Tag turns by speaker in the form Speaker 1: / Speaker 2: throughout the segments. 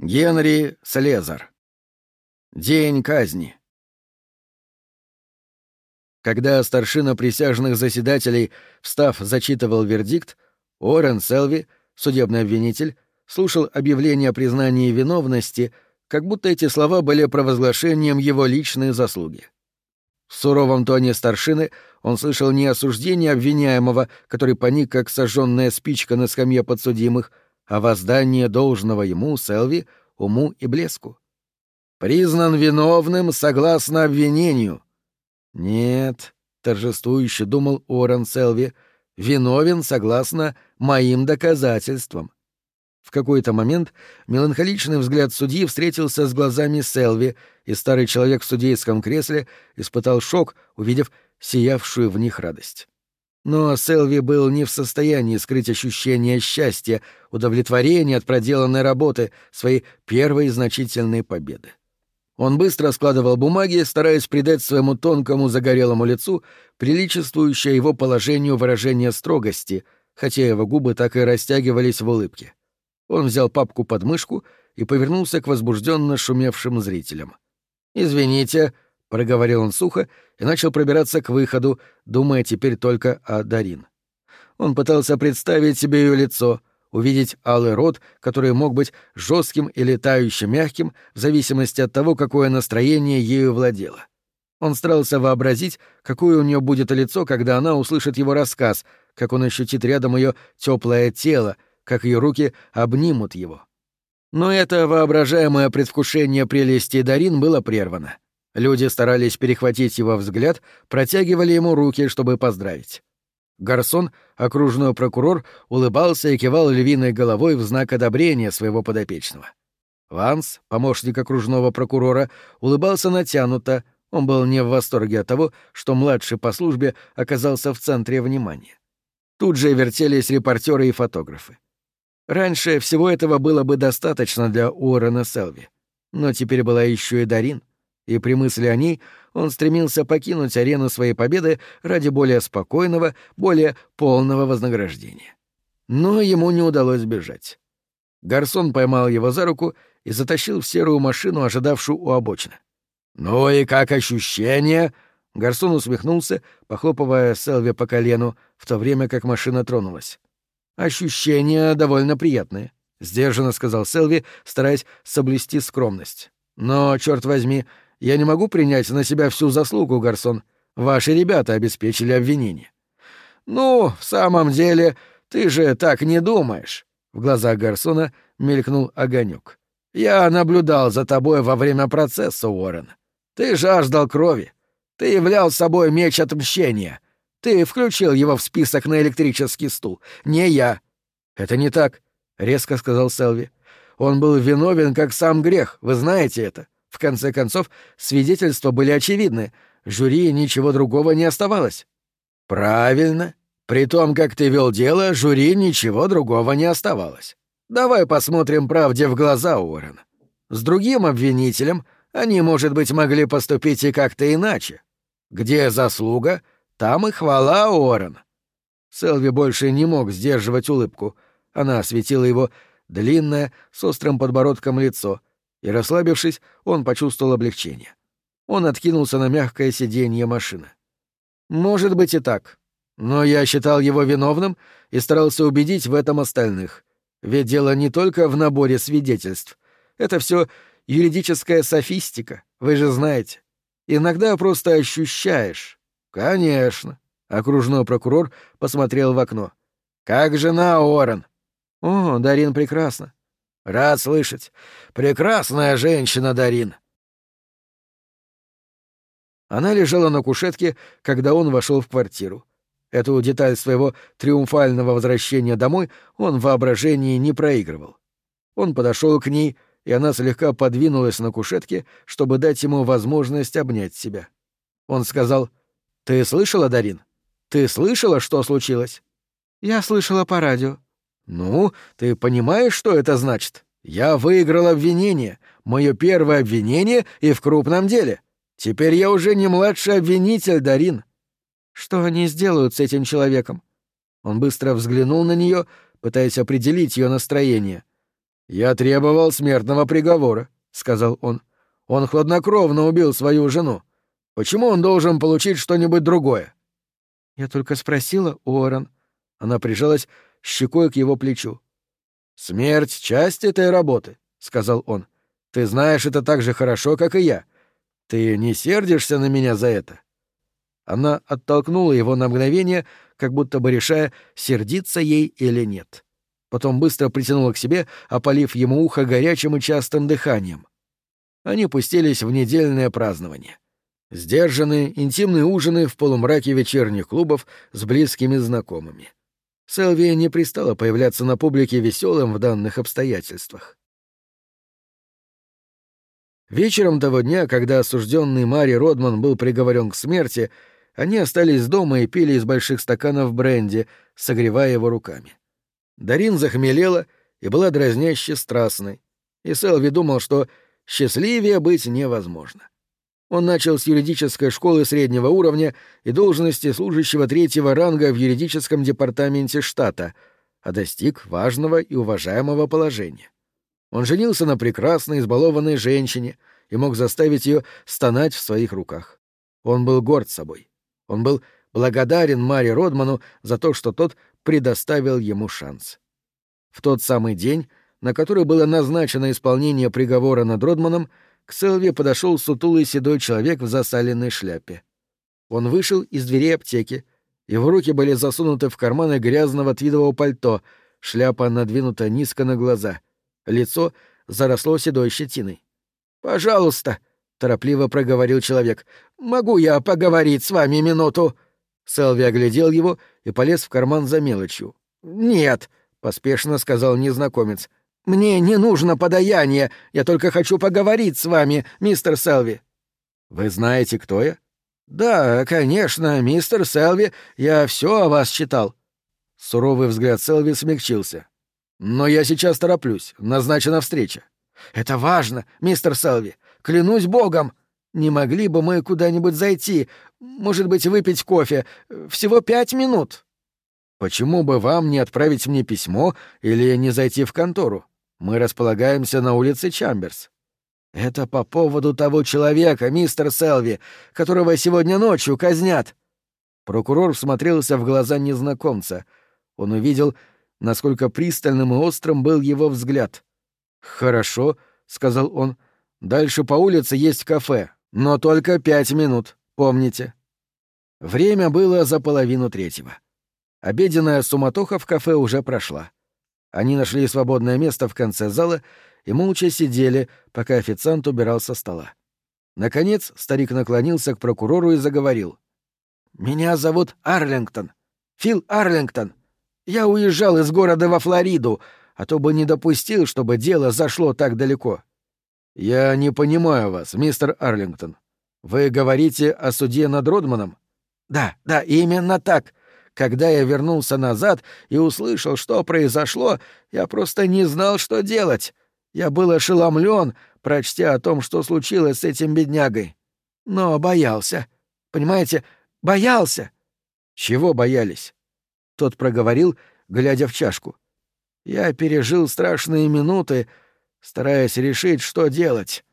Speaker 1: Генри Слезар. День казни. Когда старшина присяжных заседателей, встав, зачитывал вердикт, Уоррен Селви, судебный обвинитель, слушал объявление о признании виновности, как будто эти слова были провозглашением его личной заслуги. В суровом тоне старшины он слышал не осуждение обвиняемого, который паник как сожженная спичка на скамье подсудимых, а воздание должного ему, Селви, уму и блеску. «Признан виновным согласно обвинению». «Нет», — торжествующе думал Орен Селви, — «виновен согласно моим доказательствам». В какой-то момент меланхоличный взгляд судьи встретился с глазами Селви, и старый человек в судейском кресле испытал шок, увидев сиявшую в них радость. Но Селви был не в состоянии скрыть ощущение счастья, удовлетворения от проделанной работы, своей первой значительной победы. Он быстро складывал бумаги, стараясь придать своему тонкому загорелому лицу приличествующее его положению выражение строгости, хотя его губы так и растягивались в улыбке. Он взял папку под мышку и повернулся к возбужденно шумевшим зрителям. «Извините», — проговорил он сухо и начал пробираться к выходу, думая теперь только о Дарин. Он пытался представить себе ее лицо, увидеть алый рот, который мог быть жестким и летающим мягким в зависимости от того, какое настроение ею владело. Он старался вообразить, какое у нее будет лицо, когда она услышит его рассказ, как он ощутит рядом ее теплое тело, как ее руки обнимут его. Но это воображаемое предвкушение прелести Дарин было прервано. Люди старались перехватить его взгляд, протягивали ему руки, чтобы поздравить. Гарсон, окружной прокурор, улыбался и кивал львиной головой в знак одобрения своего подопечного. Ванс, помощник окружного прокурора, улыбался натянуто, он был не в восторге от того, что младший по службе оказался в центре внимания. Тут же вертелись репортеры и фотографы. Раньше всего этого было бы достаточно для Уоррена Селви. Но теперь была еще и Дарин и при мысли о ней он стремился покинуть арену своей победы ради более спокойного, более полного вознаграждения. Но ему не удалось бежать. Гарсон поймал его за руку и затащил в серую машину, ожидавшую у обочины. «Ну и как ощущение?» Гарсон усмехнулся, похлопывая Селви по колену, в то время как машина тронулась. «Ощущения довольно приятные», — сдержанно сказал Селви, стараясь соблюсти скромность. «Но, черт возьми, я не могу принять на себя всю заслугу, Гарсон. Ваши ребята обеспечили обвинение. Ну, в самом деле, ты же так не думаешь. В глазах Гарсона мелькнул огонек. Я наблюдал за тобой во время процесса, Уоррен. Ты жаждал крови. Ты являл собой меч отмщения. Ты включил его в список на электрический стул. Не я. Это не так, резко сказал Селви. Он был виновен как сам грех, вы знаете это. В конце концов, свидетельства были очевидны. Жюри ничего другого не оставалось. Правильно. При том, как ты вел дело, жюри ничего другого не оставалось. Давай посмотрим правде в глаза, Уоррен. С другим обвинителем они, может быть, могли поступить и как-то иначе. Где заслуга, там и хвала, Уоррен. Селви больше не мог сдерживать улыбку. Она осветила его длинное, с острым подбородком лицо — и, расслабившись, он почувствовал облегчение. Он откинулся на мягкое сиденье машины. «Может быть и так. Но я считал его виновным и старался убедить в этом остальных. Ведь дело не только в наборе свидетельств. Это все юридическая софистика, вы же знаете. Иногда просто ощущаешь. Конечно. Окружной прокурор посмотрел в окно. Как жена Орен? О, Дарин прекрасно. Рад слышать. Прекрасная женщина, Дарин. Она лежала на кушетке, когда он вошел в квартиру. Эту деталь своего триумфального возвращения домой он в воображении не проигрывал. Он подошел к ней, и она слегка подвинулась на кушетке, чтобы дать ему возможность обнять себя. Он сказал, «Ты слышала, Дарин? Ты слышала, что случилось?» «Я слышала по радио». «Ну, ты понимаешь, что это значит? Я выиграл обвинение, мое первое обвинение и в крупном деле. Теперь я уже не младший обвинитель, Дарин». «Что они сделают с этим человеком?» Он быстро взглянул на нее, пытаясь определить ее настроение. «Я требовал смертного приговора», — сказал он. «Он хладнокровно убил свою жену. Почему он должен получить что-нибудь другое?»
Speaker 2: «Я только спросила, Уоррен».
Speaker 1: Она прижалась щекой к его плечу. «Смерть — часть этой работы», — сказал он. «Ты знаешь это так же хорошо, как и я. Ты не сердишься на меня за это?» Она оттолкнула его на мгновение, как будто бы решая, сердиться ей или нет. Потом быстро притянула к себе, опалив ему ухо горячим и частым дыханием. Они пустились в недельное празднование. Сдержанные, интимные ужины в полумраке вечерних клубов с близкими знакомыми. Селвия не пристала появляться на публике веселым в данных обстоятельствах. Вечером того дня, когда осужденный Мари Родман был приговорен к смерти, они остались дома и пили из больших стаканов бренди, согревая его руками. Дарин захмелела и была дразняще страстной, и Селви думал, что счастливее быть невозможно. Он начал с юридической школы среднего уровня и должности служащего третьего ранга в юридическом департаменте штата, а достиг важного и уважаемого положения. Он женился на прекрасной, избалованной женщине и мог заставить ее стонать в своих руках. Он был горд собой. Он был благодарен Маре Родману за то, что тот предоставил ему шанс. В тот самый день, на который было назначено исполнение приговора над Родманом, к Селве подошел сутулый седой человек в засаленной шляпе. Он вышел из двери аптеки, его руки были засунуты в карманы грязного твидового пальто, шляпа надвинута низко на глаза, лицо заросло седой щетиной. «Пожалуйста», — торопливо проговорил человек, — «могу я поговорить с вами минуту?» Селви оглядел его и полез в карман за мелочью. «Нет», — поспешно сказал незнакомец, «Мне не нужно подаяние, я только хочу поговорить с вами, мистер Селви». «Вы знаете, кто я?» «Да, конечно, мистер Селви, я все о вас читал». Суровый взгляд Селви смягчился. «Но я сейчас тороплюсь, назначена встреча». «Это важно, мистер Селви, клянусь богом. Не могли бы мы куда-нибудь зайти, может быть, выпить кофе, всего пять минут?» «Почему бы вам не отправить мне письмо или не зайти в контору? Мы располагаемся на улице Чамберс. Это по поводу того человека, мистер Селви, которого сегодня ночью казнят. Прокурор всмотрелся в глаза незнакомца. Он увидел, насколько пристальным и острым был его взгляд. «Хорошо», — сказал он. «Дальше по улице есть кафе, но только пять минут, помните». Время было за половину третьего. Обеденная суматоха в кафе уже прошла. Они нашли свободное место в конце зала и молча сидели, пока официант убирал со стола. Наконец старик наклонился к прокурору и заговорил. «Меня зовут Арлингтон. Фил Арлингтон. Я уезжал из города во Флориду, а то бы не допустил, чтобы дело зашло так далеко». «Я не понимаю вас, мистер Арлингтон. Вы говорите о суде над Родманом?» «Да, да, именно так. Когда я вернулся назад и услышал, что произошло, я просто не знал, что делать. Я был ошеломлен, прочтя о том, что случилось с этим беднягой. Но боялся. Понимаете, боялся. Чего боялись? Тот проговорил, глядя в чашку. Я пережил страшные минуты, стараясь решить, что делать.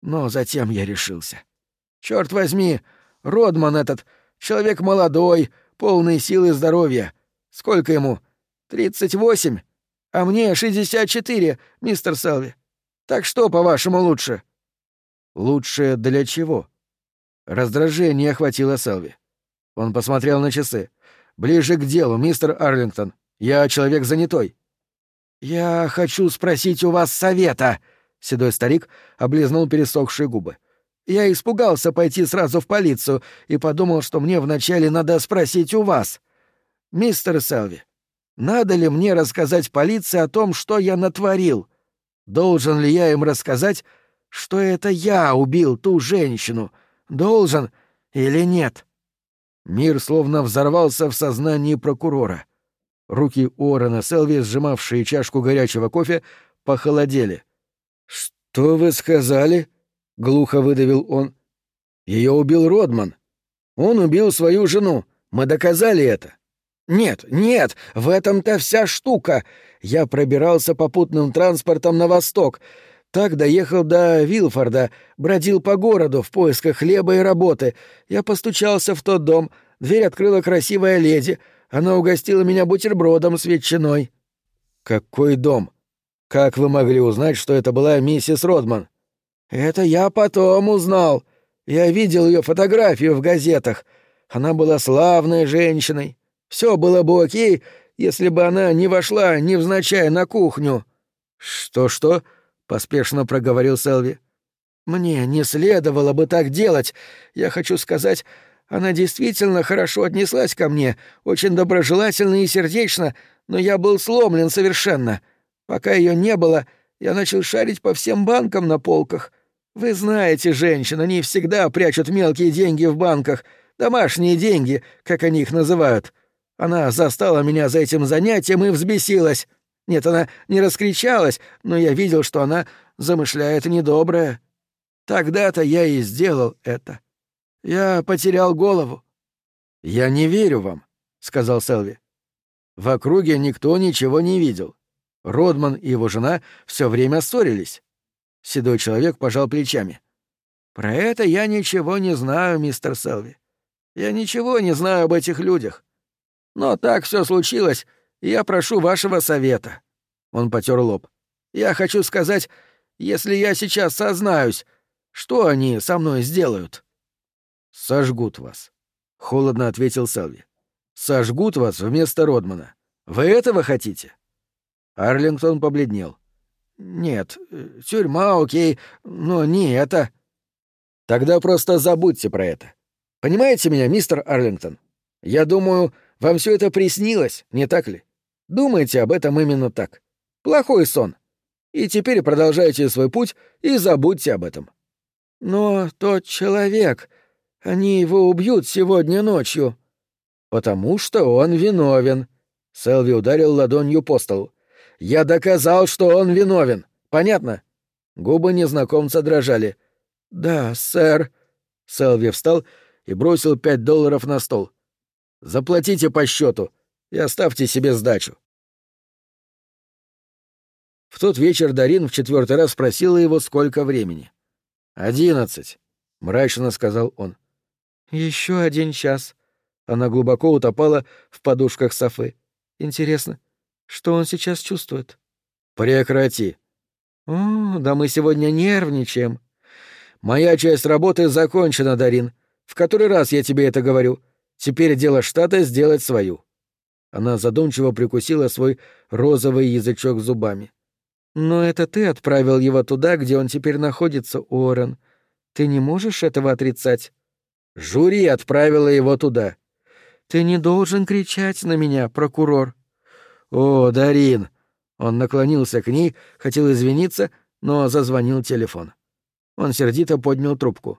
Speaker 1: Но затем я решился. Черт возьми, Родман этот, человек молодой, полный сил и здоровья. Сколько ему? Тридцать восемь? А мне шестьдесят четыре, мистер Селви. Так что, по-вашему, лучше?» «Лучше для чего?» Раздражение охватило Селви. Он посмотрел на часы. «Ближе к делу, мистер Арлингтон. Я человек занятой». «Я хочу спросить у вас совета», — седой старик облизнул пересохшие губы. Я испугался пойти сразу в полицию и подумал, что мне вначале надо спросить у вас. Мистер Селви, надо ли мне рассказать полиции о том, что я натворил? Должен ли я им рассказать, что это я убил ту женщину? Должен или нет? Мир словно взорвался в сознании прокурора. Руки Уоррена Селви, сжимавшие чашку горячего кофе, похолодели. «Что вы сказали?» — глухо выдавил он. Ее убил Родман. Он убил свою жену. Мы доказали это. Нет, нет, в этом-то вся штука. Я пробирался попутным транспортом на восток. Так доехал до Вилфорда, бродил по городу в поисках хлеба и работы. Я постучался в тот дом. Дверь открыла красивая леди. Она угостила меня бутербродом с ветчиной. Какой дом? Как вы могли узнать, что это была миссис Родман? Это я потом узнал. Я видел ее фотографию в газетах. Она была славной женщиной. Все было бы окей, если бы она не вошла невзначай на кухню. Что-что? поспешно проговорил Селви. Мне не следовало бы так делать. Я хочу сказать, она действительно хорошо отнеслась ко мне, очень доброжелательно и сердечно, но я был сломлен совершенно. Пока ее не было, я начал шарить по всем банкам на полках. Вы знаете, женщин, они всегда прячут мелкие деньги в банках, домашние деньги, как они их называют. Она застала меня за этим занятием и взбесилась. Нет, она не раскричалась, но я видел, что она замышляет недоброе. Тогда-то я и сделал это. Я потерял голову. Я не верю вам, сказал Селви. В округе никто ничего не видел. Родман и его жена все время ссорились. Седой человек пожал плечами. Про это я ничего не знаю, мистер Селви. Я ничего не знаю об этих людях. Но так все случилось, я прошу вашего совета». Он потер лоб. «Я хочу сказать, если я сейчас сознаюсь, что они со мной сделают?» «Сожгут вас», — холодно ответил Селви. «Сожгут вас вместо Родмана. Вы этого хотите?» Арлингтон побледнел. «Нет, тюрьма, окей, но не это». «Тогда просто забудьте про это. Понимаете меня, мистер Арлингтон? Я думаю, вам все это приснилось, не так ли? Думайте об этом именно так. Плохой сон. И теперь продолжайте свой путь и забудьте об этом. Но тот человек, они его убьют сегодня ночью. Потому что он виновен. Селви ударил ладонью по столу. Я доказал, что он виновен. Понятно? Губы незнакомца дрожали. Да, сэр. Селви встал и бросил пять долларов на стол. Заплатите по счету и оставьте себе сдачу. В тот вечер Дарин в четвертый раз спросила его, сколько времени. «Одиннадцать», — мрачно сказал он. Еще один час». Она глубоко утопала в подушках Софы. «Интересно, что он сейчас чувствует?» «Прекрати». «О, да мы сегодня нервничаем». «Моя часть работы закончена, Дарин. В который раз я тебе это говорю? Теперь дело штата сделать свою». Она задумчиво прикусила свой розовый язычок зубами. Но это ты отправил его туда, где он теперь находится, Уоррен. Ты не можешь этого отрицать? Жюри отправила его туда. Ты не должен кричать на меня, прокурор. О, Дарин. Он наклонился к ней, хотел извиниться, но зазвонил телефон. Он сердито поднял трубку.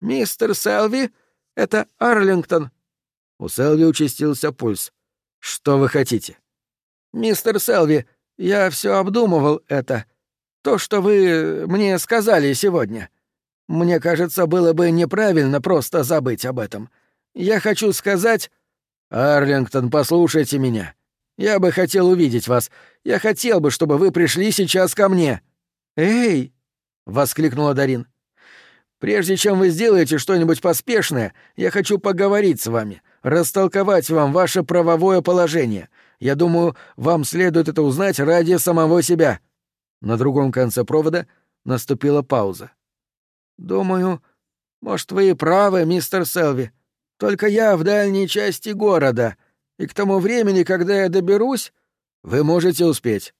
Speaker 1: «Мистер Селви, это Арлингтон». У Селви участился пульс. «Что вы хотите?» «Мистер Селви, я все обдумывал это. То, что вы мне сказали сегодня. Мне кажется, было бы неправильно просто забыть об этом. Я хочу сказать... Арлингтон, послушайте меня. Я бы хотел увидеть вас. Я хотел бы, чтобы вы пришли сейчас ко мне. Эй! воскликнула Дарин. Прежде чем вы сделаете что-нибудь поспешное, я хочу поговорить с вами, растолковать вам ваше правовое положение. Я думаю, вам следует это узнать ради самого себя». На другом конце провода наступила пауза. «Думаю, может, вы и правы, мистер Селви. Только я в дальней части города, и к тому времени, когда я доберусь, вы можете успеть.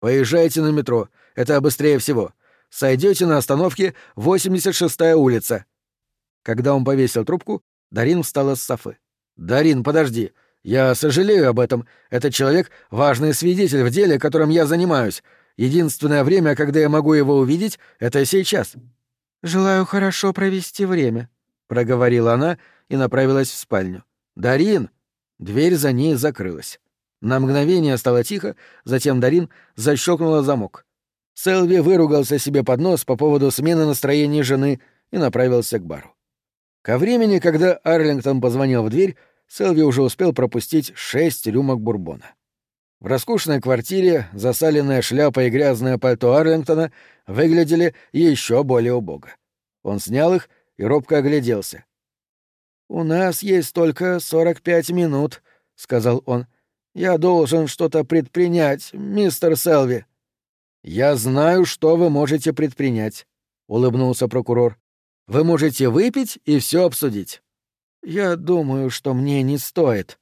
Speaker 1: Поезжайте на метро, это быстрее всего. Сойдете на остановке 86-я улица». Когда он повесил трубку, Дарин встала с Софы. «Дарин, подожди. Я сожалею об этом. Этот человек — важный свидетель в деле, которым я занимаюсь. Единственное время, когда я могу его увидеть, — это сейчас». «Желаю хорошо провести время», — проговорила она и направилась в спальню. «Дарин!» Дверь за ней закрылась. На мгновение стало тихо, затем Дарин защелкнула замок. Селви выругался себе под нос по поводу смены настроения жены и направился к бару. Ко времени, когда Арлингтон позвонил в дверь, Селви уже успел пропустить шесть рюмок бурбона. В роскошной квартире засаленная шляпа и грязное пальто Арлингтона выглядели еще более убого. Он снял их и робко огляделся. «У нас есть только сорок пять минут», — сказал он. «Я должен что-то предпринять, мистер Селви». «Я знаю, что вы можете предпринять», — улыбнулся прокурор. «Вы можете выпить и все обсудить». «Я думаю, что мне не стоит».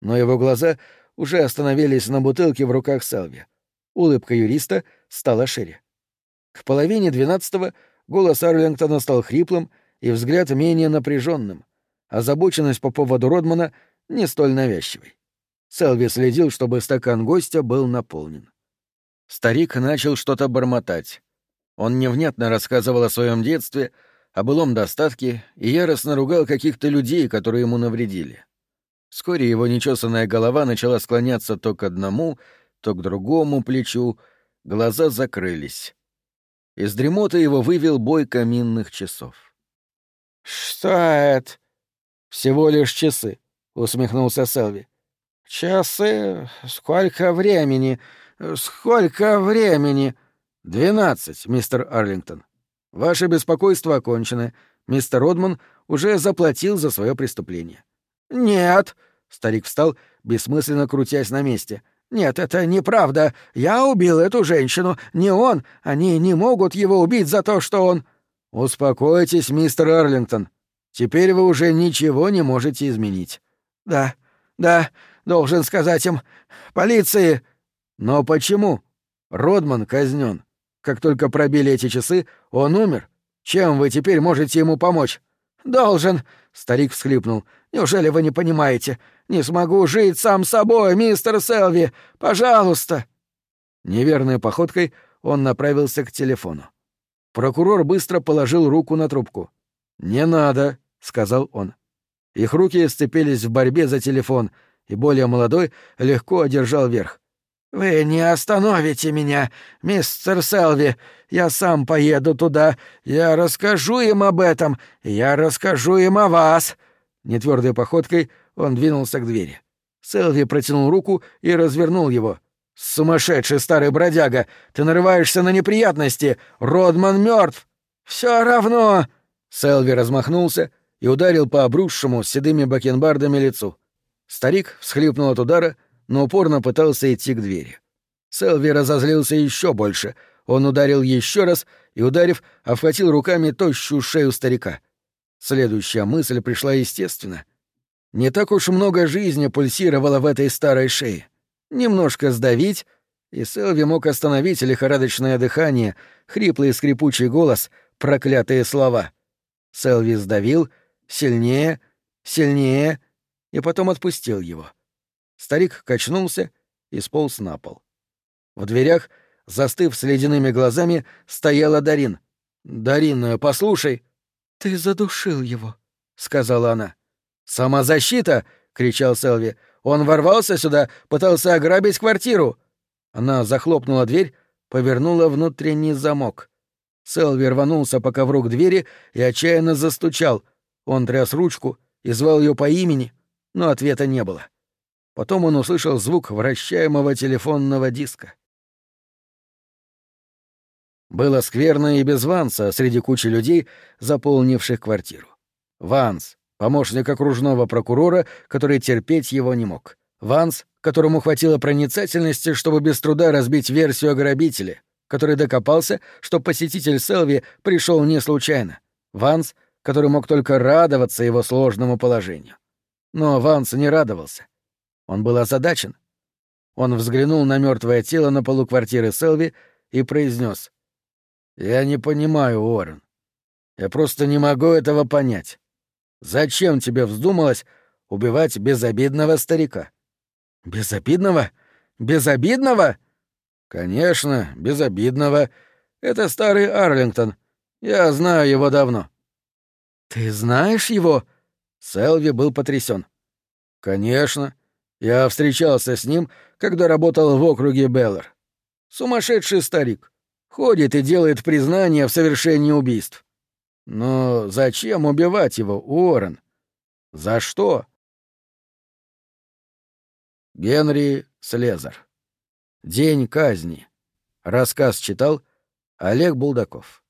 Speaker 1: Но его глаза уже остановились на бутылке в руках Селви. Улыбка юриста стала шире. К половине двенадцатого голос Арлингтона стал хриплым и взгляд менее напряженным, озабоченность по поводу Родмана не столь навязчивой. Селви следил, чтобы стакан гостя был наполнен. Старик начал что-то бормотать. Он невнятно рассказывал о своем детстве, о былом достатке и яростно ругал каких-то людей, которые ему навредили. Вскоре его нечесанная голова начала склоняться то к одному, то к другому плечу, глаза закрылись. Из дремоты его вывел бой каминных часов.
Speaker 2: «Что это?»
Speaker 1: «Всего лишь часы», — усмехнулся Селви.
Speaker 2: «Часы? Сколько времени? Сколько времени?»
Speaker 1: «Двенадцать, мистер Арлингтон. Ваше беспокойство окончено. Мистер Родман уже заплатил за свое преступление».
Speaker 2: «Нет!»
Speaker 1: — старик встал, бессмысленно крутясь на месте.
Speaker 2: «Нет, это неправда. Я убил эту женщину. Не он. Они не могут его убить за то, что он...»
Speaker 1: «Успокойтесь, мистер Арлингтон. Теперь вы уже ничего не можете изменить».
Speaker 2: «Да, да, должен сказать им. Полиции...»
Speaker 1: «Но почему? Родман казнен. Как только пробили эти часы, он умер. Чем вы теперь можете ему помочь?»
Speaker 2: «Должен», — старик всхлипнул. «Неужели вы не понимаете? Не смогу жить сам собой, мистер Селви! Пожалуйста!»
Speaker 1: Неверной походкой он направился к телефону. Прокурор быстро положил руку на трубку. «Не надо», — сказал он. Их руки сцепились в борьбе за телефон, и более молодой легко одержал верх.
Speaker 2: «Вы не остановите меня, мистер Селви. Я сам поеду туда. Я расскажу им об этом. Я расскажу им о вас».
Speaker 1: Нетвердой походкой он двинулся к двери. Селви протянул руку и развернул его. «Сумасшедший старый бродяга! Ты нарываешься на неприятности! Родман мертв!»
Speaker 2: «Все равно!»
Speaker 1: Селви размахнулся и ударил по обрушшему седыми бакенбардами лицу. Старик всхлипнул от удара но упорно пытался идти к двери. Селви разозлился еще больше. Он ударил еще раз и, ударив, обхватил руками тощую шею старика. Следующая мысль пришла естественно. Не так уж много жизни пульсировало в этой старой шее. Немножко сдавить, и Селви мог остановить лихорадочное дыхание, хриплый скрипучий голос, проклятые слова. Селви сдавил, сильнее, сильнее, и потом отпустил его. — Старик качнулся и сполз на пол. В дверях, застыв с ледяными глазами, стояла Дарин. «Дарин, послушай!»
Speaker 2: «Ты задушил его», — сказала она.
Speaker 1: «Самозащита!» — кричал Селви. «Он ворвался сюда, пытался ограбить квартиру!» Она захлопнула дверь, повернула внутренний замок. Селви рванулся по ковру к двери и отчаянно застучал. Он тряс ручку и звал ее по имени, но ответа не было. Потом он услышал звук вращаемого телефонного диска. Было скверно и без Ванса среди кучи людей, заполнивших квартиру. Ванс, помощник окружного прокурора, который терпеть его не мог. Ванс, которому хватило проницательности, чтобы без труда разбить версию о грабителе, который докопался, что посетитель Селви пришел не случайно. Ванс, который мог только радоваться его сложному положению. Но Ванс не радовался. Он был озадачен. Он взглянул на мертвое тело на полу квартиры Селви и произнес: «Я не понимаю, Уоррен. Я просто не могу этого понять. Зачем тебе вздумалось убивать безобидного старика?» «Безобидного? Безобидного?» «Конечно, безобидного. Это старый Арлингтон. Я знаю его давно».
Speaker 2: «Ты знаешь его?»
Speaker 1: Селви был потрясен. «Конечно. Я встречался с ним, когда работал в округе Беллар. Сумасшедший старик. Ходит и делает признания в совершении убийств. Но зачем убивать его, Уоррен? За что? Генри Слезар. День казни. Рассказ читал Олег Булдаков.